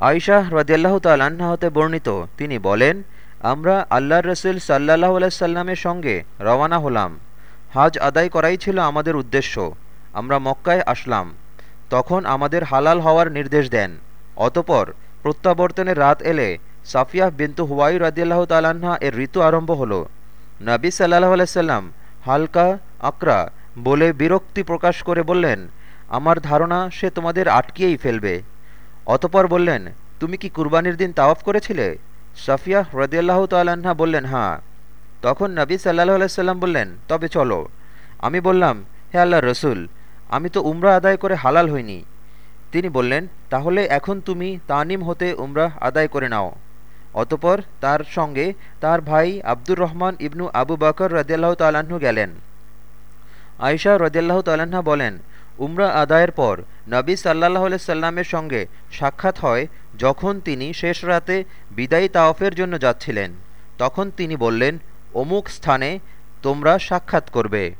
আয়শাহ রদিয়াল্লাহ তাল্লাহ্ন হতে বর্ণিত। তিনি বলেন, আমরা আল্লাহর রসুল সাল্লাহ আলাইসাল্লামের সঙ্গে রওয়ানা হলাম। হাজ আদায় করাই ছিল আমাদের উদ্দেশ্য। আমরা মক্কায় আসলাম। তখন আমাদের হালাল হওয়ার নির্দেশ দেন। অতপর প্রত্যাবর্তনের রাত এলে সাফিয়াহ বিন্তু হুয়াই রদিয়াল্লাহ তাল্লাহা এর ঋতু আরম্ভ হল। নবী সাল্লাহ আলাইসাল্লাম হালকা আকরা বলে বিরক্তি প্রকাশ করে বললেন, আমার ধারণা সে তোমাদের আটকিয়েই ফেলবে। অতপর বললেন, তুমি কি কুরবানির দিন তাওয়াফ করেছিলে? সাফিয়া রদিয়াল্লাহ তাল্লাহা বললেন হ্যাঁ। তখন নবী সাল্লাহ আলাইসাল্লাম বললেন, তবে চলো। আমি বললাম, হে আল্লাহ রসুল, আমি তো উমরা আদায় করে হালাল হইনি। তিনি বললেন, তাহলে এখন তুমি তানিম হতে উমরাহ আদায় করে নাও। অতপর তার সঙ্গে তার ভাই আব্দুর রহমান ইবনু আবু বকর রদিয়াল্লাহ তাল্লাহ্ন গেলেন। আয়শা রদিয়াল্লাহ তাল্লাহা বলেন উমরা আদায়ের পর নবী সাল্লাহ সাল্লামের সঙ্গে সাক্ষাৎ হয় যখন তিনি শেষ রাতে বিদায়ী তাওফের জন্য যাচ্ছিলেন। তখন তিনি বললেন, অমুক স্থানে তোমরা সাক্ষাৎ করবে।